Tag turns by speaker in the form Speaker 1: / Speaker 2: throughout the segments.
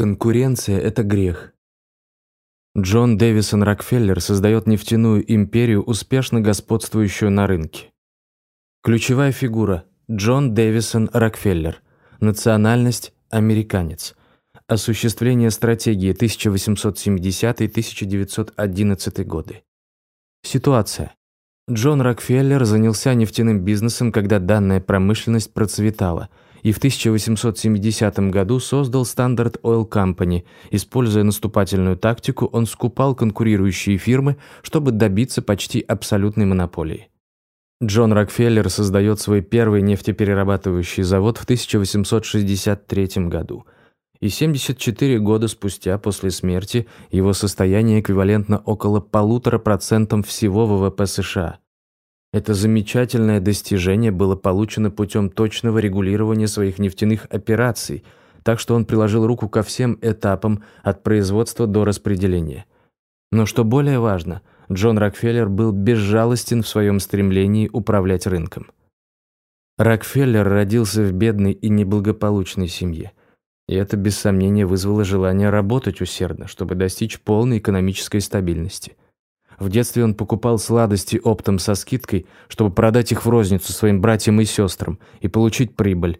Speaker 1: Конкуренция – это грех. Джон Дэвисон Рокфеллер создает нефтяную империю, успешно господствующую на рынке. Ключевая фигура – Джон Дэвисон Рокфеллер. Национальность – американец. Осуществление стратегии 1870-1911 годы. Ситуация. Джон Рокфеллер занялся нефтяным бизнесом, когда данная промышленность процветала – и в 1870 году создал Standard Oil Company. Используя наступательную тактику, он скупал конкурирующие фирмы, чтобы добиться почти абсолютной монополии. Джон Рокфеллер создает свой первый нефтеперерабатывающий завод в 1863 году. И 74 года спустя после смерти его состояние эквивалентно около полутора процентам всего ВВП США. Это замечательное достижение было получено путем точного регулирования своих нефтяных операций, так что он приложил руку ко всем этапам от производства до распределения. Но что более важно, Джон Рокфеллер был безжалостен в своем стремлении управлять рынком. Рокфеллер родился в бедной и неблагополучной семье. И это, без сомнения, вызвало желание работать усердно, чтобы достичь полной экономической стабильности. В детстве он покупал сладости оптом со скидкой, чтобы продать их в розницу своим братьям и сестрам и получить прибыль.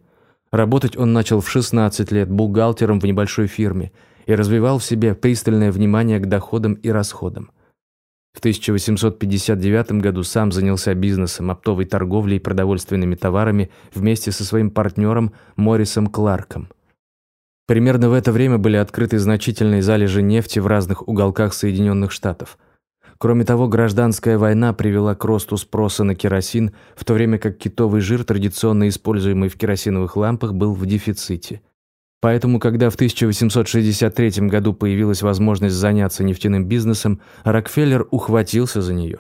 Speaker 1: Работать он начал в 16 лет бухгалтером в небольшой фирме и развивал в себе пристальное внимание к доходам и расходам. В 1859 году сам занялся бизнесом, оптовой торговлей и продовольственными товарами вместе со своим партнером Моррисом Кларком. Примерно в это время были открыты значительные залежи нефти в разных уголках Соединенных Штатов – Кроме того, гражданская война привела к росту спроса на керосин, в то время как китовый жир, традиционно используемый в керосиновых лампах, был в дефиците. Поэтому, когда в 1863 году появилась возможность заняться нефтяным бизнесом, Рокфеллер ухватился за нее.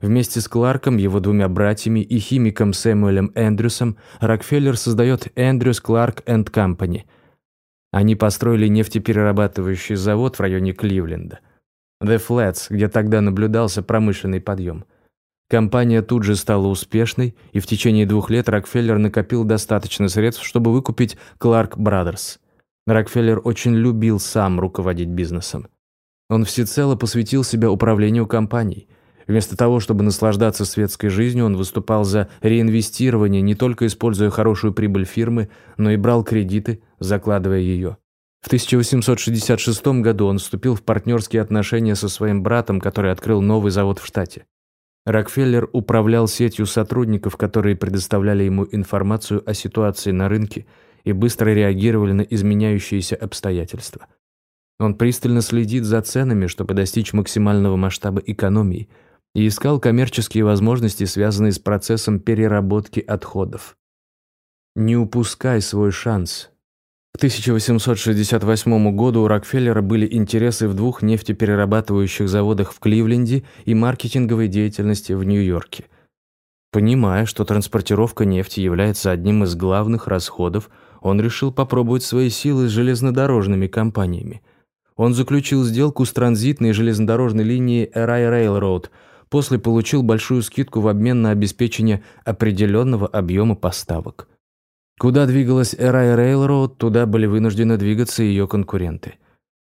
Speaker 1: Вместе с Кларком, его двумя братьями и химиком Сэмюэлем Эндрюсом Рокфеллер создает Эндрюс Кларк энд Компани. Они построили нефтеперерабатывающий завод в районе Кливленда – The Flats, где тогда наблюдался промышленный подъем. Компания тут же стала успешной, и в течение двух лет Рокфеллер накопил достаточно средств, чтобы выкупить Clark Brothers. Рокфеллер очень любил сам руководить бизнесом. Он всецело посвятил себя управлению компанией. Вместо того, чтобы наслаждаться светской жизнью, он выступал за реинвестирование, не только используя хорошую прибыль фирмы, но и брал кредиты, закладывая ее. В 1866 году он вступил в партнерские отношения со своим братом, который открыл новый завод в штате. Рокфеллер управлял сетью сотрудников, которые предоставляли ему информацию о ситуации на рынке и быстро реагировали на изменяющиеся обстоятельства. Он пристально следит за ценами, чтобы достичь максимального масштаба экономии, и искал коммерческие возможности, связанные с процессом переработки отходов. Не упускай свой шанс, к 1868 году у Рокфеллера были интересы в двух нефтеперерабатывающих заводах в Кливленде и маркетинговой деятельности в Нью-Йорке. Понимая, что транспортировка нефти является одним из главных расходов, он решил попробовать свои силы с железнодорожными компаниями. Он заключил сделку с транзитной железнодорожной линией Эрай Railroad, после получил большую скидку в обмен на обеспечение определенного объема поставок. Куда двигалась Эрай Рейлроуд, туда были вынуждены двигаться ее конкуренты.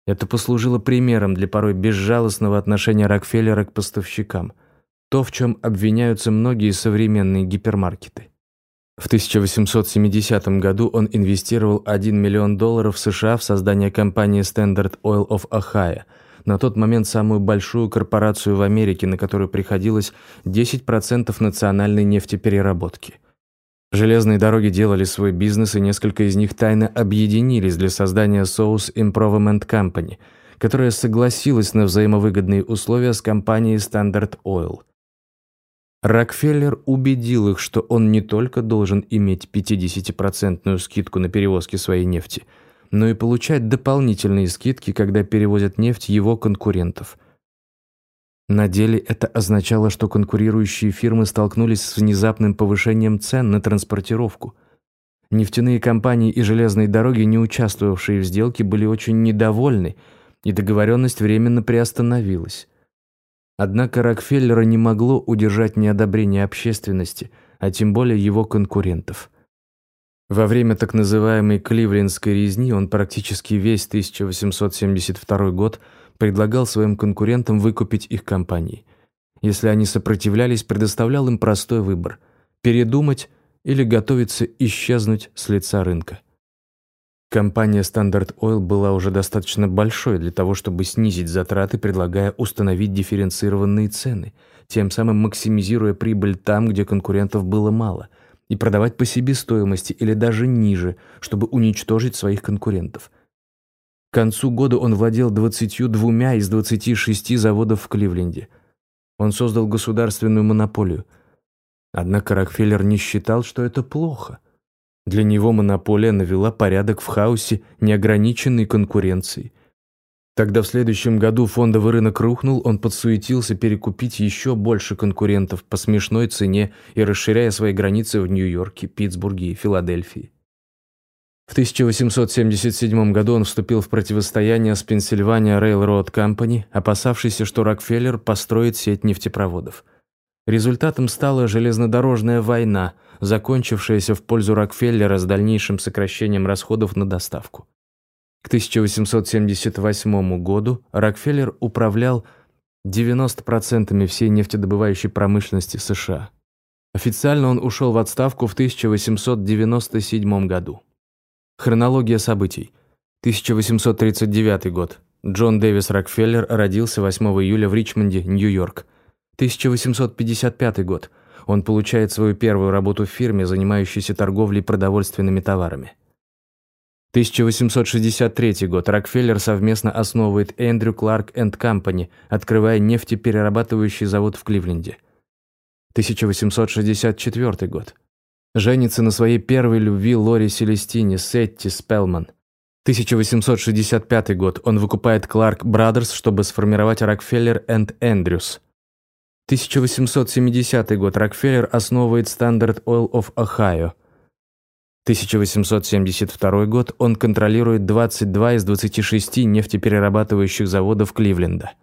Speaker 1: Это послужило примером для порой безжалостного отношения Рокфеллера к поставщикам. То, в чем обвиняются многие современные гипермаркеты. В 1870 году он инвестировал 1 миллион долларов США в создание компании Standard Oil of Ohio, на тот момент самую большую корпорацию в Америке, на которую приходилось 10% национальной нефтепереработки – Железные дороги делали свой бизнес, и несколько из них тайно объединились для создания Source Improvement Company, которая согласилась на взаимовыгодные условия с компанией Standard Oil. Рокфеллер убедил их, что он не только должен иметь 50% скидку на перевозки своей нефти, но и получать дополнительные скидки, когда перевозят нефть его конкурентов – на деле это означало, что конкурирующие фирмы столкнулись с внезапным повышением цен на транспортировку. Нефтяные компании и железные дороги, не участвовавшие в сделке, были очень недовольны, и договоренность временно приостановилась. Однако Рокфеллера не могло удержать неодобрение общественности, а тем более его конкурентов – Во время так называемой Кливлендской резни он практически весь 1872 год предлагал своим конкурентам выкупить их компании. Если они сопротивлялись, предоставлял им простой выбор – передумать или готовиться исчезнуть с лица рынка. Компания Standard Oil была уже достаточно большой для того, чтобы снизить затраты, предлагая установить дифференцированные цены, тем самым максимизируя прибыль там, где конкурентов было мало, и продавать по себестоимости или даже ниже, чтобы уничтожить своих конкурентов. К концу года он владел 22 из 26 заводов в Кливленде. Он создал государственную монополию. Однако Рокфеллер не считал, что это плохо – для него монополия навела порядок в хаосе неограниченной конкуренции. Тогда в следующем году фондовый рынок рухнул, он подсуетился перекупить еще больше конкурентов по смешной цене и расширяя свои границы в Нью-Йорке, Питтсбурге и Филадельфии. В 1877 году он вступил в противостояние с Pennsylvania Railroad Company, опасавшийся, что Рокфеллер построит сеть нефтепроводов. Результатом стала железнодорожная война – закончившаяся в пользу Рокфеллера с дальнейшим сокращением расходов на доставку. К 1878 году Рокфеллер управлял 90% всей нефтедобывающей промышленности США. Официально он ушел в отставку в 1897 году. Хронология событий. 1839 год. Джон Дэвис Рокфеллер родился 8 июля в Ричмонде, Нью-Йорк. 1855 год. Он получает свою первую работу в фирме, занимающейся торговлей продовольственными товарами. 1863 год. Рокфеллер совместно основывает Эндрю Кларк энд Компани, открывая нефтеперерабатывающий завод в Кливленде. 1864 год. Женится на своей первой любви Лоре Селестине, Сетти Спелман. 1865 год. Он выкупает Кларк Брадерс, чтобы сформировать Рокфеллер энд Эндрюс. 1870 год. Рокфеллер основывает Standard Oil of Ohio. 1872 год. Он контролирует 22 из 26 нефтеперерабатывающих заводов Кливленда.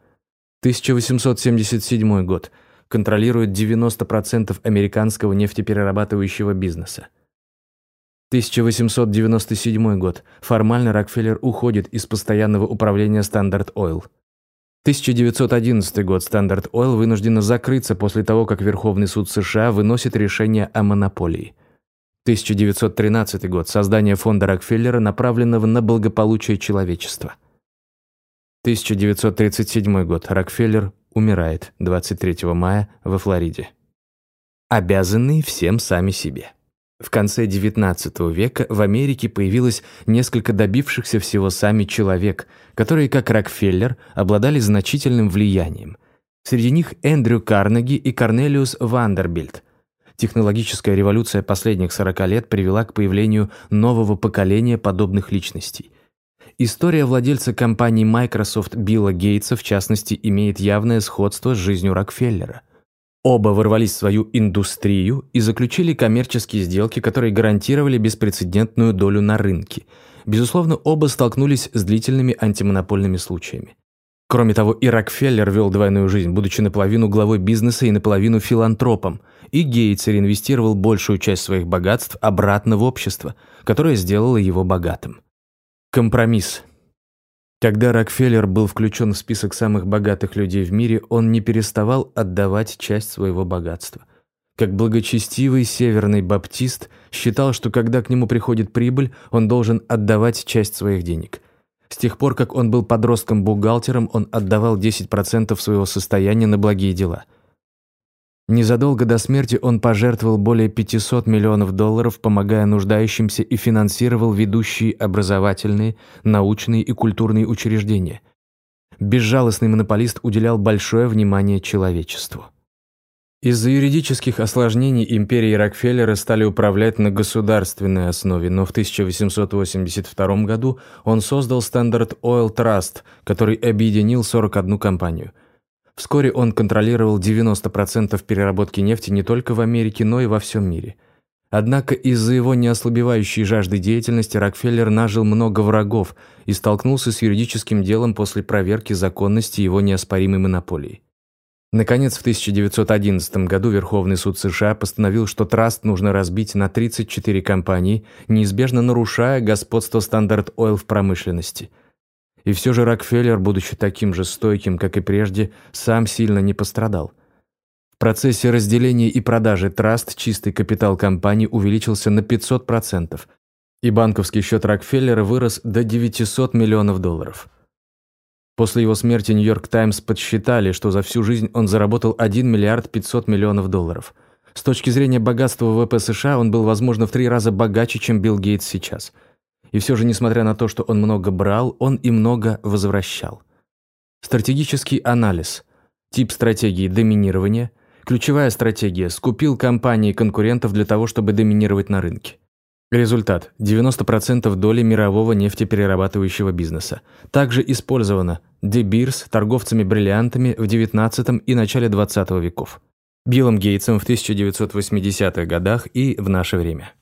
Speaker 1: 1877 год. Контролирует 90% американского нефтеперерабатывающего бизнеса. 1897 год. Формально Рокфеллер уходит из постоянного управления Standard Oil. 1911 год. Стандарт Ойл вынуждена закрыться после того, как Верховный суд США выносит решение о монополии. 1913 год. Создание фонда Рокфеллера, направленного на благополучие человечества. 1937 год. Рокфеллер умирает 23 мая во Флориде. Обязанные всем сами себе. В конце XIX века в Америке появилось несколько добившихся всего сами человек, которые, как Рокфеллер, обладали значительным влиянием. Среди них Эндрю Карнеги и Корнелиус Вандербильд. Технологическая революция последних 40 лет привела к появлению нового поколения подобных личностей. История владельца компании Microsoft Билла Гейтса, в частности, имеет явное сходство с жизнью Рокфеллера – Оба ворвались в свою индустрию и заключили коммерческие сделки, которые гарантировали беспрецедентную долю на рынке. Безусловно, оба столкнулись с длительными антимонопольными случаями. Кроме того, и Рокфеллер вел двойную жизнь, будучи наполовину главой бизнеса и наполовину филантропом, и Гейтс реинвестировал большую часть своих богатств обратно в общество, которое сделало его богатым. Компромисс – когда Рокфеллер был включен в список самых богатых людей в мире, он не переставал отдавать часть своего богатства. Как благочестивый северный баптист считал, что когда к нему приходит прибыль, он должен отдавать часть своих денег. С тех пор, как он был подростком-бухгалтером, он отдавал 10% своего состояния на благие дела – Незадолго до смерти он пожертвовал более 500 миллионов долларов, помогая нуждающимся и финансировал ведущие образовательные, научные и культурные учреждения. Безжалостный монополист уделял большое внимание человечеству. Из-за юридических осложнений империи Рокфеллера стали управлять на государственной основе, но в 1882 году он создал Standard Oil Trust, который объединил 41 компанию – Вскоре он контролировал 90% переработки нефти не только в Америке, но и во всем мире. Однако из-за его неослабевающей жажды деятельности Рокфеллер нажил много врагов и столкнулся с юридическим делом после проверки законности его неоспоримой монополии. Наконец, в 1911 году Верховный суд США постановил, что траст нужно разбить на 34 компании, неизбежно нарушая господство стандарт Ойл в промышленности. И все же Рокфеллер, будучи таким же стойким, как и прежде, сам сильно не пострадал. В процессе разделения и продажи траст чистый капитал компании увеличился на 500%, и банковский счет Рокфеллера вырос до 900 миллионов долларов. После его смерти «Нью-Йорк Таймс» подсчитали, что за всю жизнь он заработал 1 миллиард 500 миллионов долларов. С точки зрения богатства ВВП США он был, возможно, в три раза богаче, чем Билл Гейтс сейчас. И все же, несмотря на то, что он много брал, он и много возвращал. Стратегический анализ. Тип стратегии доминирования. Ключевая стратегия – скупил компании конкурентов для того, чтобы доминировать на рынке. Результат – 90% доли мирового нефтеперерабатывающего бизнеса. Также использовано Beers торговцами бриллиантами в XIX и начале XX веков. Биллом Гейтсом в 1980-х годах и в наше время.